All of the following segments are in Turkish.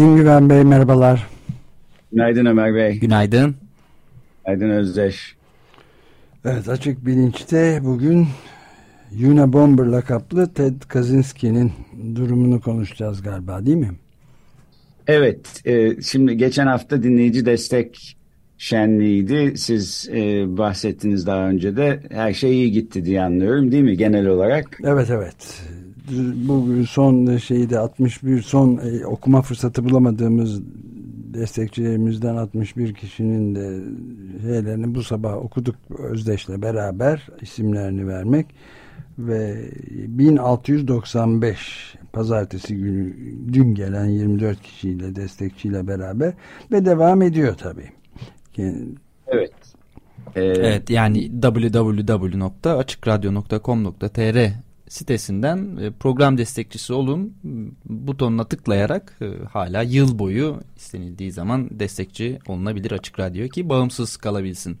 Günaydın Güven Bey, merhabalar. Günaydın Ömer Bey. Günaydın. Günaydın Özdeş. Evet, Açık Bilinç'te bugün Unabomber lakaplı Ted Kaczynski'nin durumunu konuşacağız galiba değil mi? Evet, e, şimdi geçen hafta dinleyici destek şenliğiydi. Siz e, bahsettiniz daha önce de her şey iyi gitti diye anlıyorum değil mi genel olarak? Evet evet. Bugün son şeyde 61 son e, okuma fırsatı bulamadığımız destekçilerimizden 61 kişinin de şeylerini bu sabah okuduk Özdeş'le beraber isimlerini vermek ve 1695 pazartesi günü dün gelen 24 kişiyle destekçiyle beraber ve devam ediyor tabii. Evet. Ee, evet yani www.açıkradyo.com.tr sitesinden e, program destekçisi olun butonuna tıklayarak e, hala yıl boyu istenildiği zaman destekçi olunabilir Açık Radyo ki bağımsız kalabilsin.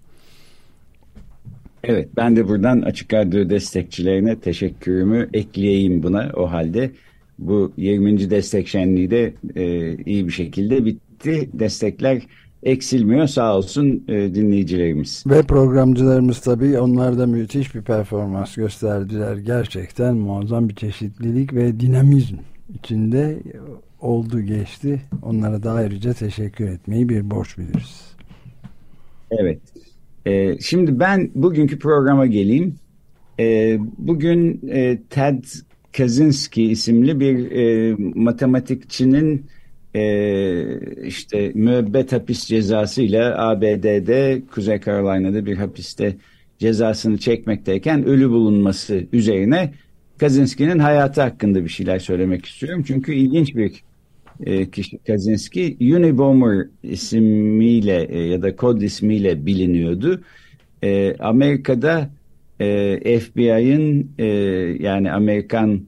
Evet ben de buradan Açık Radyo destekçilerine teşekkürümü ekleyeyim buna o halde. Bu 20. destek şenliği de e, iyi bir şekilde bitti. Destekler eksilmiyor sağ olsun e, dinleyicilerimiz. Ve programcılarımız tabii onlar da müthiş bir performans gösterdiler. Gerçekten muazzam bir çeşitlilik ve dinamizm içinde oldu geçti. Onlara da ayrıca teşekkür etmeyi bir borç biliriz. Evet. E, şimdi ben bugünkü programa geleyim. E, bugün e, Ted Kaczynski isimli bir e, matematikçinin e, işte müebbet hapis cezası ile ABD'de Kuzey Carolina'da bir hapiste cezasını çekmekteyken ölü bulunması üzerine Kaczynski'nin hayatı hakkında bir şeyler söylemek istiyorum. Çünkü ilginç bir e, kişi Kaczynski Unabomber ismiyle e, ya da kod ismiyle biliniyordu. E, Amerika'da e, FBI'ın yani Amerikan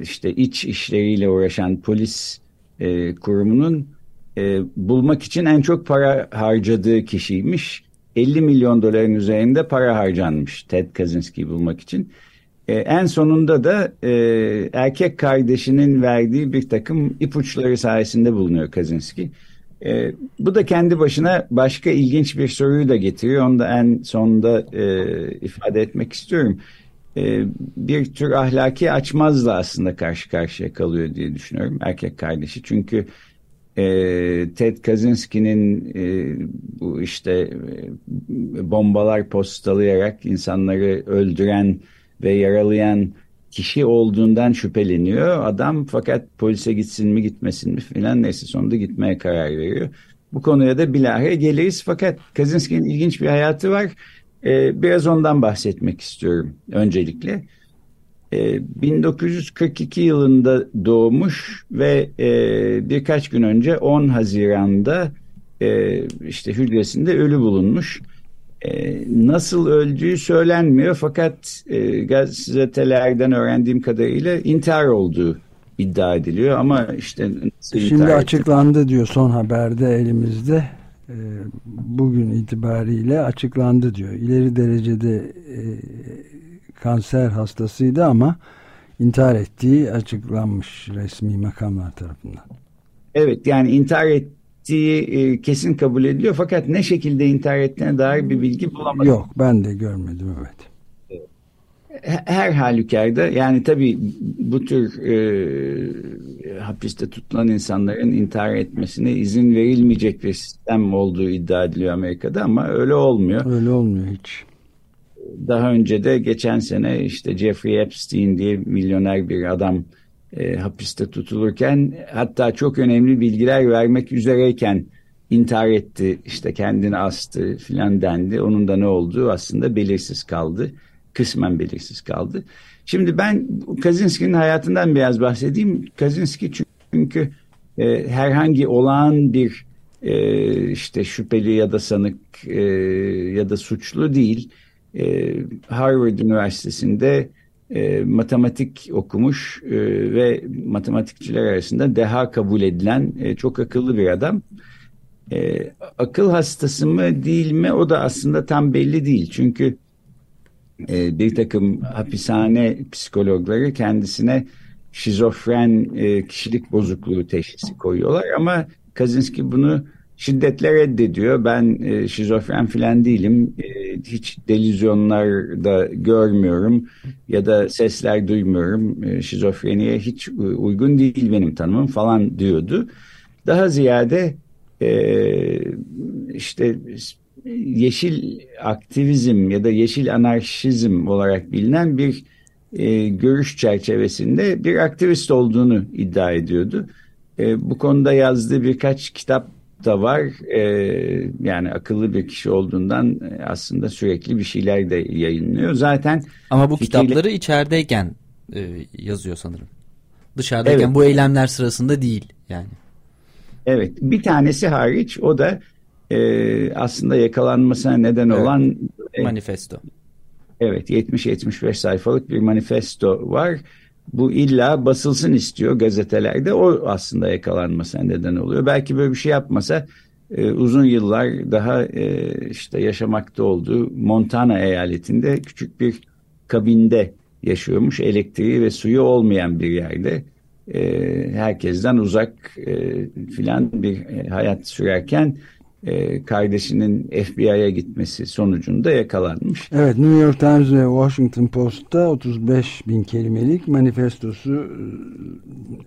işte iç işleriyle uğraşan polis e, kurumunun e, bulmak için en çok para harcadığı kişiymiş. 50 milyon doların üzerinde para harcanmış Ted Kaczynski'yi bulmak için. E, en sonunda da e, erkek kardeşinin verdiği bir takım ipuçları sayesinde bulunuyor Kaczynski. E, bu da kendi başına başka ilginç bir soruyu da getiriyor. Onu da en sonunda e, ifade etmek istiyorum. Bir tür ahlaki açmazla aslında karşı karşıya kalıyor diye düşünüyorum erkek kardeşi. Çünkü e, Ted Kaczynski'nin e, bu işte e, bombalar postalayarak insanları öldüren ve yaralayan kişi olduğundan şüpheleniyor adam fakat polise gitsin mi gitmesin mi filan neyse sonunda gitmeye karar veriyor. Bu konuya da bilahare geliriz fakat Kaczynski'nin ilginç bir hayatı var. E, biraz ondan bahsetmek istiyorum öncelikle. E, ee, 1942 yılında doğmuş ve e, birkaç gün önce 10 Haziran'da e, işte hücresinde ölü bulunmuş. E, nasıl öldüğü söylenmiyor fakat e, gazetelerden öğrendiğim kadarıyla intihar olduğu iddia ediliyor ama işte şimdi açıklandı diyor son haberde elimizde bugün itibariyle açıklandı diyor. İleri derecede e, kanser hastasıydı ama intihar ettiği açıklanmış resmi makamlar tarafından. Evet yani intihar ettiği e, kesin kabul ediliyor fakat ne şekilde intihar ettiğine dair bir bilgi bulamadım. Yok ben de görmedim evet her halükarda yani tabii bu tür e, hapiste tutulan insanların intihar etmesine izin verilmeyecek bir sistem olduğu iddia ediliyor Amerika'da ama öyle olmuyor. Öyle olmuyor hiç. Daha önce de geçen sene işte Jeffrey Epstein diye milyoner bir adam e, hapiste tutulurken hatta çok önemli bilgiler vermek üzereyken intihar etti işte kendini astı filan dendi. Onun da ne olduğu aslında belirsiz kaldı kısmen belirsiz kaldı. Şimdi ben Kaczynski'nin hayatından biraz bahsedeyim. Kaczynski çünkü e, herhangi olağan bir e, işte şüpheli ya da sanık e, ya da suçlu değil. E, Harvard Üniversitesi'nde e, matematik okumuş e, ve matematikçiler arasında deha kabul edilen e, çok akıllı bir adam. E, akıl hastası mı değil mi o da aslında tam belli değil. Çünkü e, bir takım hapishane psikologları kendisine şizofren e, kişilik bozukluğu teşhisi koyuyorlar ama Kazinski bunu şiddetle reddediyor. Ben e, şizofren falan değilim. E, hiç delizyonlarda görmüyorum ya da sesler duymuyorum. E, şizofreniye hiç uygun değil benim tanımım falan diyordu. Daha ziyade e, işte yeşil aktivizm ya da yeşil anarşizm olarak bilinen bir e, görüş çerçevesinde bir aktivist olduğunu iddia ediyordu. E, bu konuda yazdığı birkaç kitap da var. E, yani akıllı bir kişi olduğundan e, aslında sürekli bir şeyler de yayınlıyor. Zaten ama bu fikirle... kitapları içerideyken e, yazıyor sanırım. Dışarıdayken evet. bu eylemler sırasında değil yani. Evet, bir tanesi hariç o da e, aslında yakalanmasına neden evet. olan e, manifesto. Evet, 70-75 sayfalık bir manifesto var bu illa basılsın istiyor gazetelerde. O aslında yakalanmasına neden oluyor. Belki böyle bir şey yapmasa e, uzun yıllar daha e, işte yaşamakta olduğu Montana eyaletinde küçük bir kabinde yaşıyormuş. Elektriği ve suyu olmayan bir yerde. E, herkesten uzak e, filan bir e, hayat sürerken e, kardeşinin FBI'ye gitmesi sonucunda yakalanmış. Evet New York Times ve Washington Post'ta 35 bin kelimelik manifestosu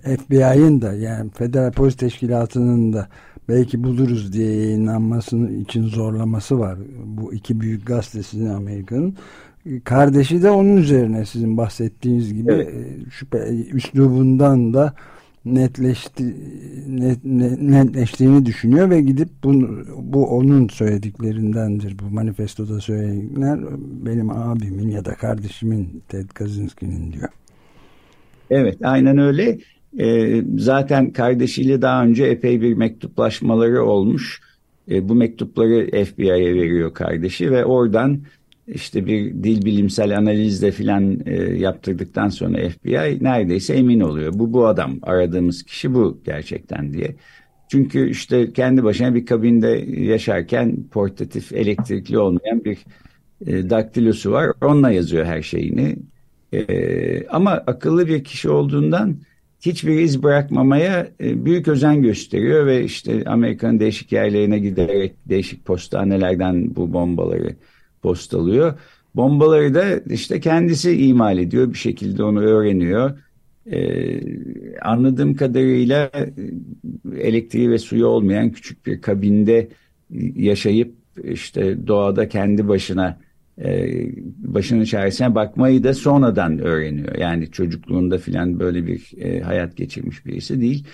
e, FBI'ın da yani Federal Polis Teşkilatı'nın da belki buluruz diye yayınlanması için zorlaması var. Bu iki büyük gazetesinin Amerika'nın. Kardeşi de onun üzerine sizin bahsettiğiniz gibi evet. E, şüphe, üslubundan da netleşti net, net, netleştiğini düşünüyor ve gidip bunu, bu onun söylediklerindendir bu manifestoda söyledikler benim abimin ya da kardeşimin Ted Kaczynski'nin diyor. Evet aynen öyle. Ee, zaten kardeşiyle daha önce epey bir mektuplaşmaları olmuş. Ee, bu mektupları FBI'ye veriyor kardeşi ve oradan işte bir dil bilimsel analizde filan e, yaptırdıktan sonra FBI neredeyse emin oluyor. Bu bu adam aradığımız kişi bu gerçekten diye. Çünkü işte kendi başına bir kabinde yaşarken portatif elektrikli olmayan bir e, daktilosu var. Onunla yazıyor her şeyini. E, ama akıllı bir kişi olduğundan hiçbir iz bırakmamaya e, büyük özen gösteriyor ve işte Amerika'nın değişik yerlerine giderek değişik postanelerden bu bombaları postalıyor. Bombaları da işte kendisi imal ediyor bir şekilde onu öğreniyor. Ee, anladığım kadarıyla e, elektriği ve suyu olmayan küçük bir kabinde yaşayıp işte doğada kendi başına e, başının çaresine bakmayı da sonradan öğreniyor. Yani çocukluğunda filan böyle bir e, hayat geçirmiş birisi değil.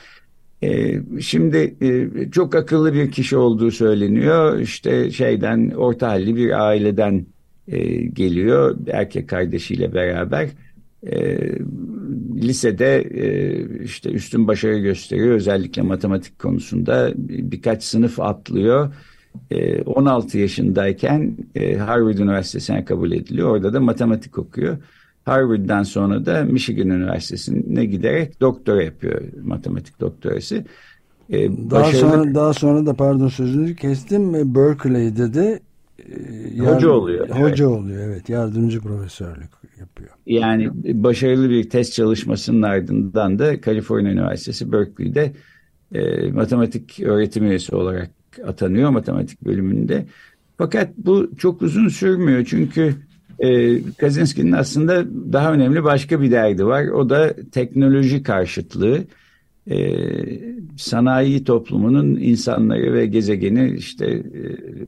E, şimdi e, çok akıllı bir kişi olduğu söyleniyor. İşte şeyden orta halli bir aileden e, geliyor erkek kardeşiyle beraber. E, lisede e, işte üstün başarı gösteriyor özellikle matematik konusunda birkaç sınıf atlıyor. E, 16 yaşındayken e, Harvard Üniversitesi'ne kabul ediliyor. Orada da matematik okuyor. Harvard'dan sonra da Michigan Üniversitesi'ne giderek doktora yapıyor matematik doktorası. Ee, daha başarılı... sonra daha sonra da pardon sözünü kestim Berkeley'de de e, hoca oluyor. Hoca evet. oluyor evet yardımcı profesörlük yapıyor. Yani başarılı bir test çalışmasının ardından da Kaliforniya Üniversitesi Berkeley'de e, matematik öğretim üyesi olarak atanıyor matematik bölümünde. Fakat bu çok uzun sürmüyor çünkü e, Kaczynski'nin aslında daha önemli başka bir derdi var. O da teknoloji karşıtlığı. E, sanayi toplumunun insanları ve gezegeni işte e,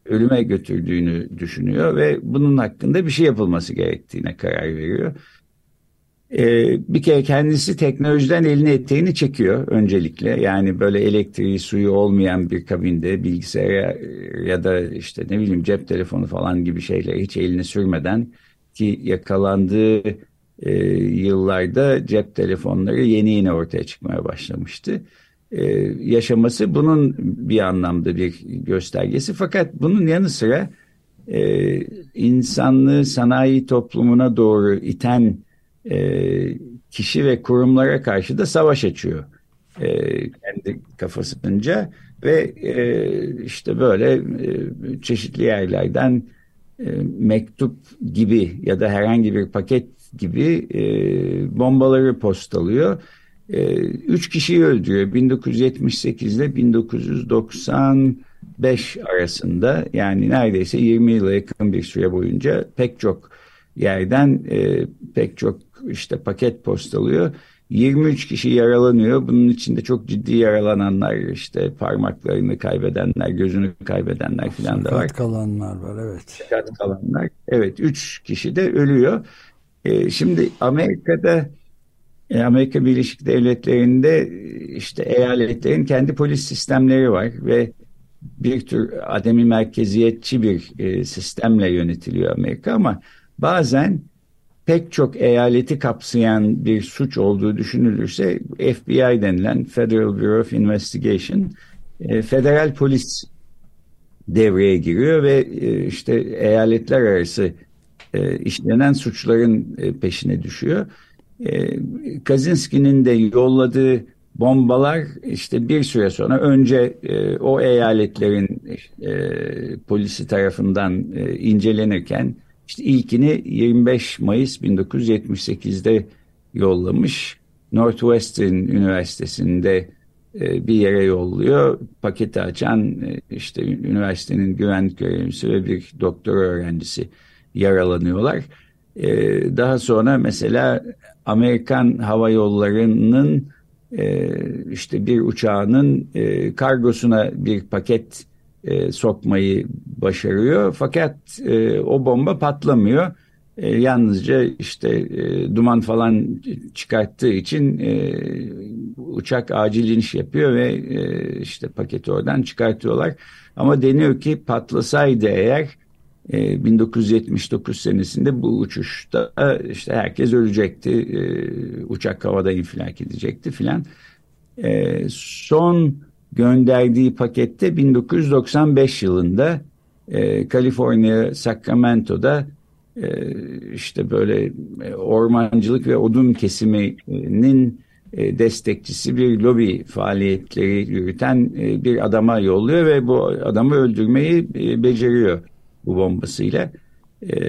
ölüme götürdüğünü düşünüyor ve bunun hakkında bir şey yapılması gerektiğine karar veriyor. Ee, bir kere kendisi teknolojiden elini eteğini çekiyor öncelikle. Yani böyle elektriği suyu olmayan bir kabinde bilgisayara ya da işte ne bileyim cep telefonu falan gibi şeyler hiç elini sürmeden ki yakalandığı e, yıllarda cep telefonları yeni yeni ortaya çıkmaya başlamıştı. e, yaşaması bunun bir anlamda bir göstergesi. Fakat bunun yanı sıra e, insanlığı sanayi toplumuna doğru iten e, kişi ve kurumlara karşı da savaş açıyor. E, kendi kafasınca ve e, işte böyle e, çeşitli yerlerden e, mektup gibi ya da herhangi bir paket gibi e, bombaları postalıyor. E, üç kişiyi öldürüyor 1978 ile 1995 arasında yani neredeyse 20 yıla yakın bir süre boyunca pek çok yerden e, pek çok işte paket postalıyor. 23 kişi yaralanıyor. Bunun içinde çok ciddi yaralananlar, işte parmaklarını kaybedenler, gözünü kaybedenler falan da var. Sakat kalanlar var, evet. Sakat kalanlar. Evet, 3 kişi de ölüyor. E, şimdi Amerika'da e, Amerika Birleşik Devletleri'nde işte eyaletlerin kendi polis sistemleri var ve bir tür ademi merkeziyetçi bir e, sistemle yönetiliyor Amerika ama bazen pek çok eyaleti kapsayan bir suç olduğu düşünülürse FBI denilen Federal Bureau of Investigation e, federal polis devreye giriyor ve e, işte eyaletler arası e, işlenen suçların peşine düşüyor. E, Kaczynski'nin de yolladığı bombalar işte bir süre sonra önce o eyaletlerin polisi tarafından incelenirken işte ilkini 25 Mayıs 1978'de yollamış. Northwestern Üniversitesi'nde e, bir yere yolluyor. Paketi açan e, işte üniversitenin güvenlik görevlisi ve bir doktor öğrencisi yaralanıyorlar. E, daha sonra mesela Amerikan Hava Yolları'nın işte bir uçağının kargosuna bir paket e, sokmayı başarıyor. Fakat e, o bomba patlamıyor. E, yalnızca işte e, duman falan çıkarttığı için e, uçak acil iniş yapıyor ve e, işte paketi oradan çıkartıyorlar. Ama deniyor ki patlasaydı eğer e, 1979 senesinde bu uçuşta işte herkes ölecekti. E, uçak havada infilak edecekti filan. E, son gönderdiği pakette 1995 yılında e, Kaliforniya Sacramento'da e, işte böyle e, ormancılık ve odun kesiminin e, destekçisi bir lobi faaliyetleri yürüten e, bir adama yolluyor ve bu adamı öldürmeyi e, beceriyor bu bombasıyla. E,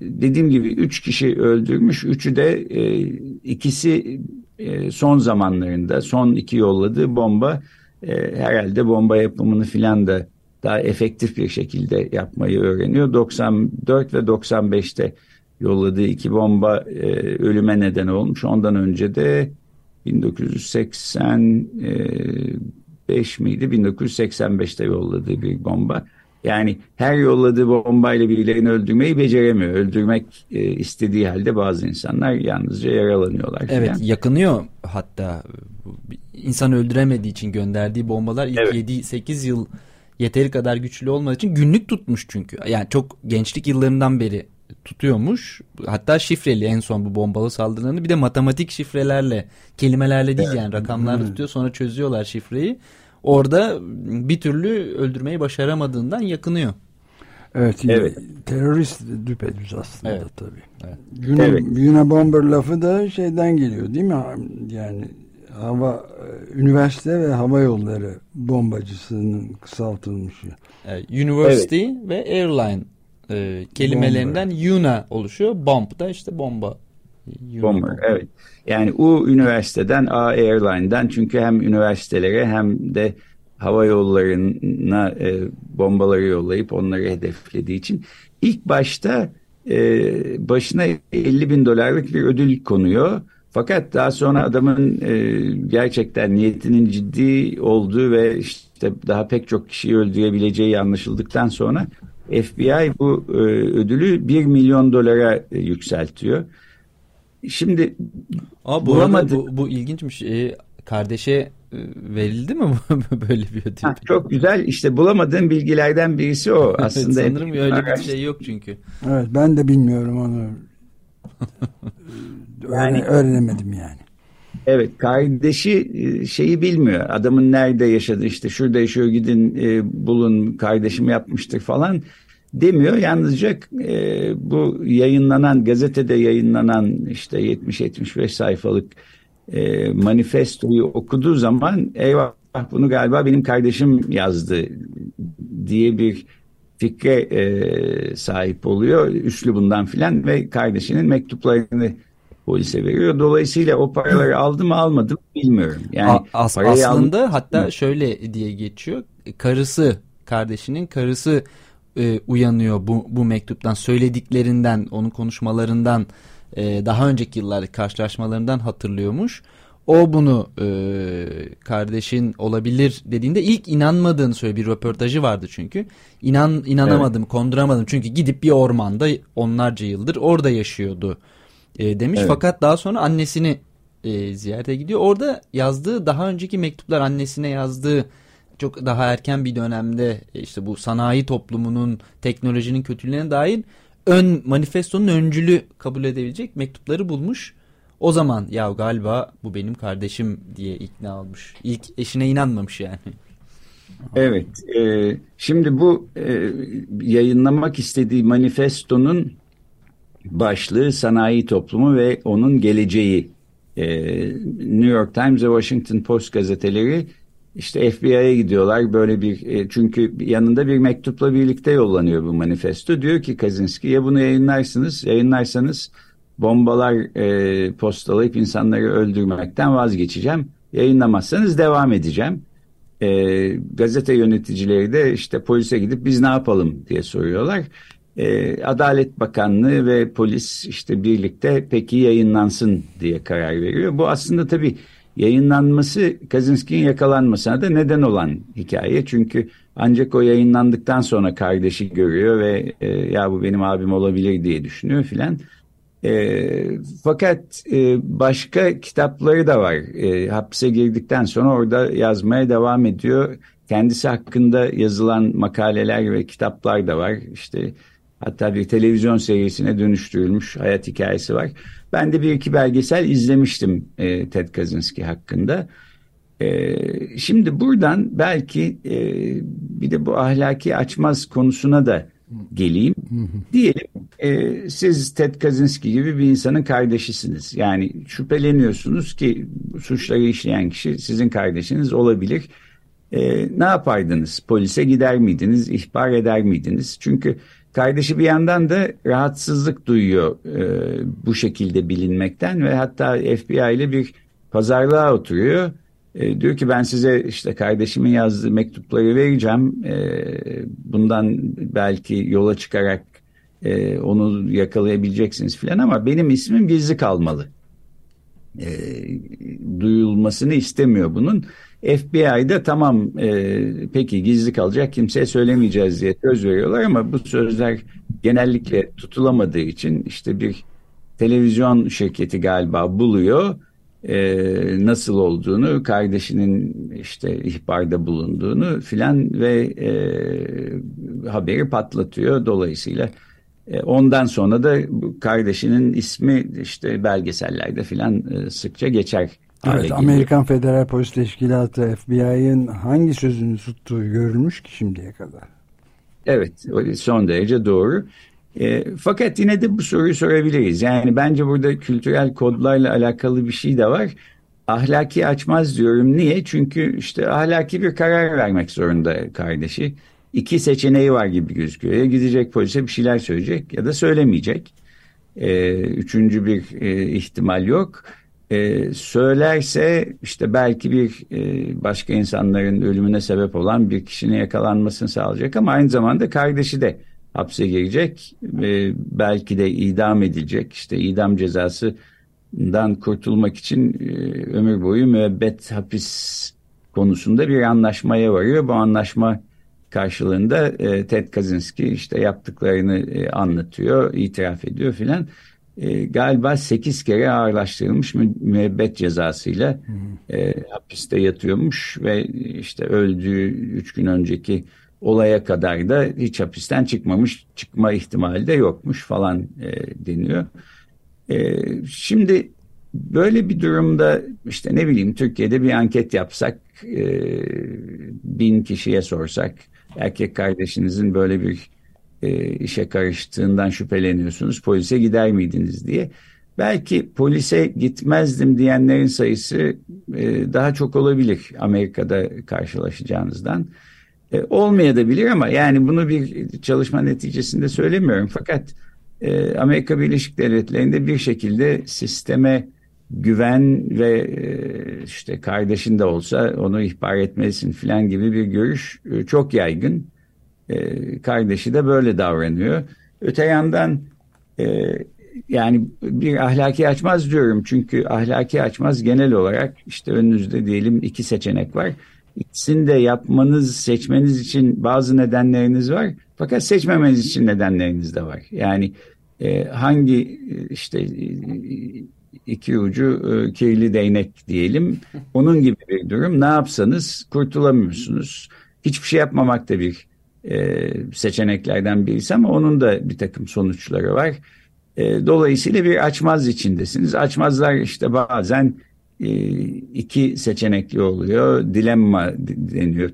dediğim gibi üç kişi öldürmüş, üçü de e, ikisi e, son zamanlarında son iki yolladığı bomba e, herhalde bomba yapımını filan da daha efektif bir şekilde yapmayı öğreniyor. 94 ve 95'te yolladığı iki bomba e, ölüme neden olmuş. Ondan önce de 1985 miydi? 1985'te yolladığı bir bomba. Yani her yolladığı bombayla birilerini öldürmeyi beceremiyor. Öldürmek e, istediği halde bazı insanlar yalnızca yaralanıyorlar. Evet falan. yakınıyor hatta insan öldüremediği için gönderdiği bombalar ilk evet. 7-8 yıl yeteri kadar güçlü olmadığı için günlük tutmuş çünkü. Yani çok gençlik yıllarından beri tutuyormuş. Hatta şifreli en son bu bombalı saldırılarını bir de matematik şifrelerle kelimelerle değil yani rakamlarla tutuyor sonra çözüyorlar şifreyi. Orada bir türlü öldürmeyi başaramadığından yakınıyor. Evet, evet. terörist düpedüz aslında evet. tabii. Evet. Yuna, evet. Yuna bomber lafı da şeyden geliyor değil mi? Yani hava üniversite ve hava yolları bombacısının kısaltılmışı. Evet, university evet. ve airline e, kelimelerinden Bomber. Yuna oluşuyor. Bomb da işte bomba. Bomber, evet. Yani U üniversiteden A Airline'den çünkü hem üniversitelere hem de hava yollarına e, bombaları yollayıp onları hedeflediği için ilk başta e, başına 50 bin dolarlık bir ödül konuyor. Fakat daha sonra adamın e, gerçekten niyetinin ciddi olduğu ve işte daha pek çok kişiyi öldürebileceği anlaşıldıktan sonra FBI bu e, ödülü 1 milyon dolara e, yükseltiyor. Şimdi Aa, bu bulamadı... bu, bu ilginçmiş. E, kardeşe e, verildi mi böyle bir ödül? Ha, çok güzel. İşte bulamadığım bilgilerden birisi o. Aslında evet, sanırım öyle bir şey yok çünkü. Evet ben de bilmiyorum onu. yani, öğrenemedim yani. Evet kardeşi e, şeyi bilmiyor. Adamın nerede yaşadı işte şurada yaşıyor gidin e, bulun kardeşim yapmıştır falan demiyor. Yalnızca e, bu yayınlanan gazetede yayınlanan işte 70-75 sayfalık e, manifestoyu okuduğu zaman eyvah bunu galiba benim kardeşim yazdı diye bir fikre e, sahip oluyor. Üslubundan filan ve kardeşinin mektuplarını polise veriyor. Dolayısıyla o paraları aldı mı almadı mı bilmiyorum. Yani As aslında aldım. hatta şöyle diye geçiyor. Karısı, kardeşinin karısı e, uyanıyor bu, bu mektuptan söylediklerinden, onun konuşmalarından e, daha önceki yıllarda karşılaşmalarından hatırlıyormuş. O bunu e, kardeşin olabilir dediğinde ilk inanmadığını söylüyor. Bir röportajı vardı çünkü. İnan inanamadım, evet. konduramadım. Çünkü gidip bir ormanda onlarca yıldır orada yaşıyordu e, demiş. Evet. Fakat daha sonra annesini e, ziyarete gidiyor. Orada yazdığı daha önceki mektuplar annesine yazdığı çok daha erken bir dönemde e, işte bu sanayi toplumunun teknolojinin kötülüğüne dair ön manifestonun öncülü kabul edebilecek mektupları bulmuş. O zaman ya galiba bu benim kardeşim diye ikna olmuş. İlk eşine inanmamış yani. Evet. E, şimdi bu e, yayınlamak istediği manifestonun başlığı sanayi toplumu ve onun geleceği. E, New York Times ve Washington Post gazeteleri işte FBI'ye gidiyorlar böyle bir e, çünkü yanında bir mektupla birlikte yollanıyor bu manifesto. Diyor ki Kaczynski ya bunu yayınlarsınız yayınlarsanız bombalar e, postalayıp insanları öldürmekten vazgeçeceğim. Yayınlamazsanız devam edeceğim. E, gazete yöneticileri de işte polise gidip biz ne yapalım diye soruyorlar. E, Adalet Bakanlığı ve polis işte birlikte peki yayınlansın diye karar veriyor. Bu aslında tabii yayınlanması Kaczynski'nin yakalanmasına da neden olan hikaye. Çünkü ancak o yayınlandıktan sonra kardeşi görüyor ve e, ya bu benim abim olabilir diye düşünüyor filan. E, fakat e, başka kitapları da var. E, hapse girdikten sonra orada yazmaya devam ediyor. Kendisi hakkında yazılan makaleler ve kitaplar da var. İşte hatta bir televizyon serisine dönüştürülmüş hayat hikayesi var. Ben de bir iki belgesel izlemiştim e, Ted Kaczynski hakkında. E, şimdi buradan belki e, bir de bu ahlaki açmaz konusuna da geleyim. Diyelim e, siz Ted Kaczynski gibi bir insanın kardeşisiniz. Yani şüpheleniyorsunuz ki suçları işleyen kişi sizin kardeşiniz olabilir. E, ne yapardınız? Polise gider miydiniz? İhbar eder miydiniz? Çünkü kardeşi bir yandan da rahatsızlık duyuyor e, bu şekilde bilinmekten ve hatta FBI ile bir pazarlığa oturuyor. E, diyor ki ben size işte kardeşimin yazdığı mektupları vereceğim. E, bundan belki yola çıkarak e, onu yakalayabileceksiniz filan ama benim ismim gizli kalmalı. E, duyulmasını istemiyor bunun. FBI'de tamam e, peki gizli kalacak kimseye söylemeyeceğiz diye söz veriyorlar ama bu sözler genellikle tutulamadığı için işte bir televizyon şirketi galiba buluyor e, nasıl olduğunu, kardeşinin işte ihbarda bulunduğunu filan ve e, haberi patlatıyor. Dolayısıyla ondan sonra da kardeşinin ismi işte belgesellerde filan e, sıkça geçer. Evet, Amerikan Federal Polis Teşkilatı FBI'ın hangi sözünü tuttuğu görülmüş ki şimdiye kadar. Evet, son derece doğru. E, fakat yine de bu soruyu sorabiliriz. Yani bence burada kültürel kodlarla alakalı bir şey de var. Ahlaki açmaz diyorum. Niye? Çünkü işte ahlaki bir karar vermek zorunda kardeşi. İki seçeneği var gibi gözüküyor. Ya gidecek polise bir şeyler söyleyecek ya da söylemeyecek. E, üçüncü bir e, ihtimal yok. E, söylerse işte belki bir e, başka insanların ölümüne sebep olan bir kişinin yakalanmasını sağlayacak ama aynı zamanda kardeşi de hapse girecek ve belki de idam edilecek. İşte idam cezasından kurtulmak için e, ömür boyu müebbet hapis konusunda bir anlaşmaya varıyor. Bu anlaşma karşılığında e, Ted Kaczynski işte yaptıklarını e, anlatıyor, itiraf ediyor filan. E, galiba sekiz kere ağırlaştırılmış mü, müebbet cezasıyla e, hapiste yatıyormuş ve işte öldüğü üç gün önceki olaya kadar da hiç hapisten çıkmamış, çıkma ihtimali de yokmuş falan e, deniyor. E, şimdi böyle bir durumda işte ne bileyim Türkiye'de bir anket yapsak e, bin kişiye sorsak erkek kardeşinizin böyle bir e, işe karıştığından şüpheleniyorsunuz polise gider miydiniz diye. Belki polise gitmezdim diyenlerin sayısı e, daha çok olabilir Amerika'da karşılaşacağınızdan. E, olmayabilir ama yani bunu bir çalışma neticesinde söylemiyorum. Fakat e, Amerika Birleşik Devletleri'nde bir şekilde sisteme güven ve e, işte kardeşin de olsa onu ihbar etmelisin filan gibi bir görüş e, çok yaygın. E, kardeşi de böyle davranıyor. Öte yandan yani bir ahlaki açmaz diyorum çünkü ahlaki açmaz genel olarak işte önünüzde diyelim iki seçenek var. İkisini de yapmanız, seçmeniz için bazı nedenleriniz var. Fakat seçmemeniz için nedenleriniz de var. Yani e, hangi işte iki ucu e, kirli değnek diyelim. Onun gibi bir durum. Ne yapsanız kurtulamıyorsunuz. Hiçbir şey yapmamak da bir e, seçeneklerden birisi ama onun da bir takım sonuçları var. E, dolayısıyla bir açmaz içindesiniz. Açmazlar işte bazen e, iki seçenekli oluyor. Dilemma deniyor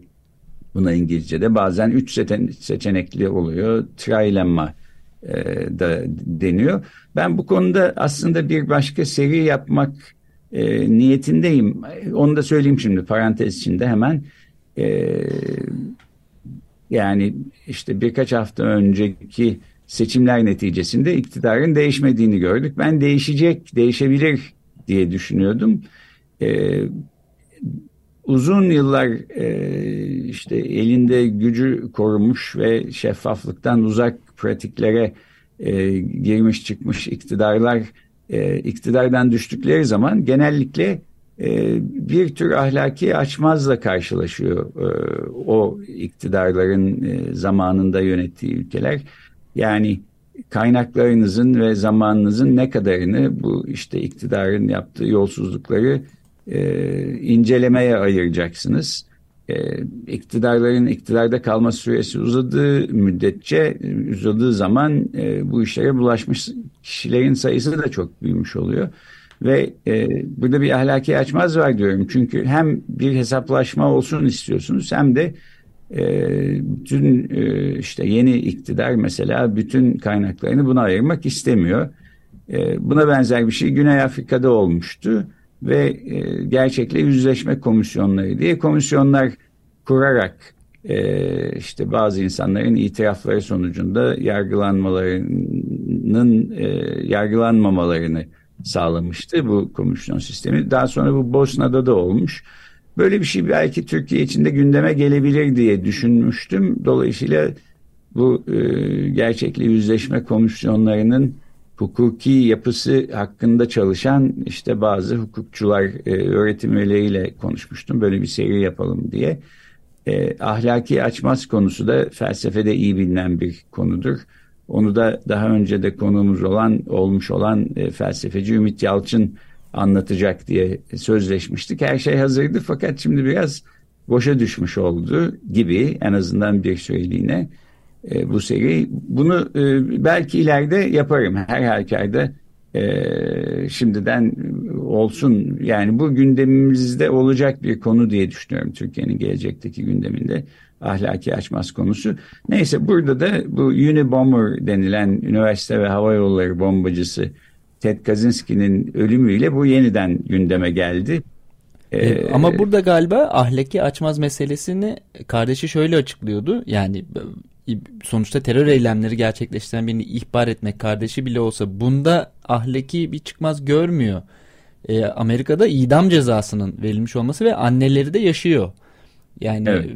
buna İngilizce'de. Bazen üç seçenekli oluyor. Trilemma e, da deniyor. Ben bu konuda aslında bir başka seri yapmak e, niyetindeyim. Onu da söyleyeyim şimdi parantez içinde hemen. E, yani işte birkaç hafta önceki seçimler neticesinde iktidarın değişmediğini gördük. Ben değişecek, değişebilir diye düşünüyordum. Ee, uzun yıllar e, işte elinde gücü korumuş ve şeffaflıktan uzak pratiklere e, girmiş çıkmış iktidarlar e, iktidardan düştükleri zaman genellikle e, bir tür ahlaki açmazla karşılaşıyor e, o iktidarların e, zamanında yönettiği ülkeler. Yani kaynaklarınızın ve zamanınızın ne kadarını bu işte iktidarın yaptığı yolsuzlukları e, incelemeye ayıracaksınız. E, iktidarların iktidarda kalma süresi uzadığı müddetçe uzadığı zaman e, bu işlere bulaşmış kişilerin sayısı da çok büyümüş oluyor. Ve e, burada bir ahlaki açmaz var diyorum. Çünkü hem bir hesaplaşma olsun istiyorsunuz hem de e, bütün e, işte yeni iktidar mesela bütün kaynaklarını buna ayırmak istemiyor. E, buna benzer bir şey Güney Afrika'da olmuştu ve e, gerçekle yüzleşme komisyonları diye komisyonlar kurarak e, işte bazı insanların itirafları sonucunda yargılanmalarının e, yargılanmamalarını sağlamıştı bu komisyon sistemi. Daha sonra bu Bosna'da da olmuş. Böyle bir şey belki Türkiye içinde gündeme gelebilir diye düşünmüştüm. Dolayısıyla bu e, gerçekle yüzleşme komisyonlarının hukuki yapısı hakkında çalışan işte bazı hukukçular, e, öğretim üyeleriyle konuşmuştum. Böyle bir seri yapalım diye. E, ahlaki açmaz konusu da felsefede iyi bilinen bir konudur. Onu da daha önce de konuğumuz olan olmuş olan e, felsefeci Ümit Yalçın anlatacak diye sözleşmiştik. Her şey hazırdı fakat şimdi biraz boşa düşmüş oldu gibi en azından bir süreliğine e, bu seri. Bunu e, belki ileride yaparım her halükarda e, şimdiden olsun yani bu gündemimizde olacak bir konu diye düşünüyorum Türkiye'nin gelecekteki gündeminde ahlaki açmaz konusu. Neyse burada da bu Unabomber denilen üniversite ve hava yolları bombacısı Ted Kaczynski'nin ölümüyle bu yeniden gündeme geldi. Ee, Ama burada galiba ahlaki açmaz meselesini kardeşi şöyle açıklıyordu. Yani sonuçta terör eylemleri gerçekleştiren birini ihbar etmek kardeşi bile olsa bunda ahlaki bir çıkmaz görmüyor. Ee, Amerika'da idam cezasının verilmiş olması ve anneleri de yaşıyor. Yani evet.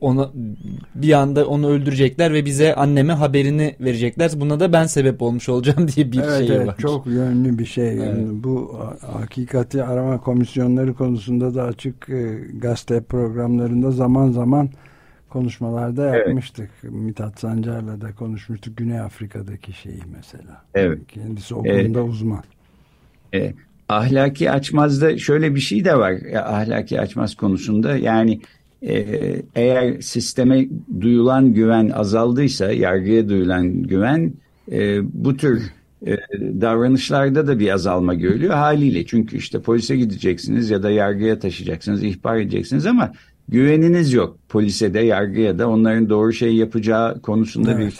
ona bir anda onu öldürecekler ve bize anneme haberini verecekler. Buna da ben sebep olmuş olacağım diye bir evet, şey evet, var. Çok yönlü bir şey. Evet. Yani bu hakikati arama komisyonları konusunda da açık e, gazete programlarında zaman zaman konuşmalarda yapmıştık. Evet. Mithat Sancar'la da konuşmuştuk. Güney Afrika'daki şeyi mesela. Evet. Kendisi o konuda evet. uzman. Evet. Ahlaki açmazda şöyle bir şey de var. Ahlaki açmaz konusunda yani ee, eğer sisteme duyulan güven azaldıysa, yargıya duyulan güven e, bu tür e, davranışlarda da bir azalma görülüyor haliyle. Çünkü işte polise gideceksiniz ya da yargıya taşıyacaksınız, ihbar edeceksiniz ama güveniniz yok polise de yargıya da onların doğru şey yapacağı konusunda evet.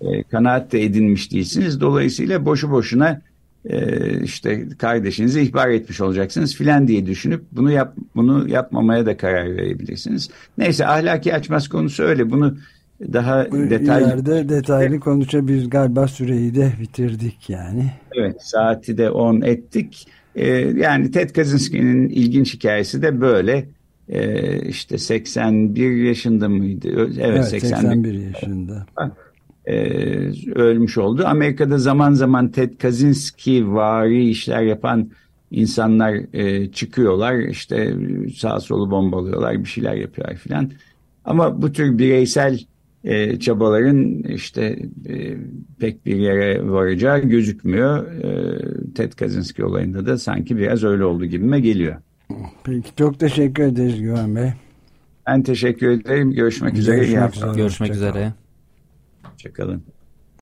bir e, kanaat de edinmiş değilsiniz. Dolayısıyla boşu boşuna e, işte kardeşinizi ihbar etmiş olacaksınız filan diye düşünüp bunu yap bunu yapmamaya da karar verebilirsiniz. Neyse ahlaki açmaz konusu öyle. Bunu daha Bu detaylı ileride detaylı konuşabiliriz galiba süreyi de bitirdik yani. Evet saati de 10 ettik. Ee, yani Ted Kaczynski'nin ilginç hikayesi de böyle. Ee, işte 81 yaşında mıydı? Evet, evet 81, 81 yaşında. Ee, ölmüş oldu. Amerika'da zaman zaman Ted Kaczynski vari işler yapan insanlar e, çıkıyorlar. İşte sağ solu bombalıyorlar, bir şeyler yapıyorlar filan. Ama bu tür bireysel e, çabaların işte e, pek bir yere varacağı gözükmüyor. E, Ted Kaczynski olayında da sanki biraz öyle oldu gibime geliyor. Peki çok teşekkür ederiz Güven Bey. Ben teşekkür ederim. Görüşmek, Görüşmek üzere. Görüşmek üzere. Hoşçakalın.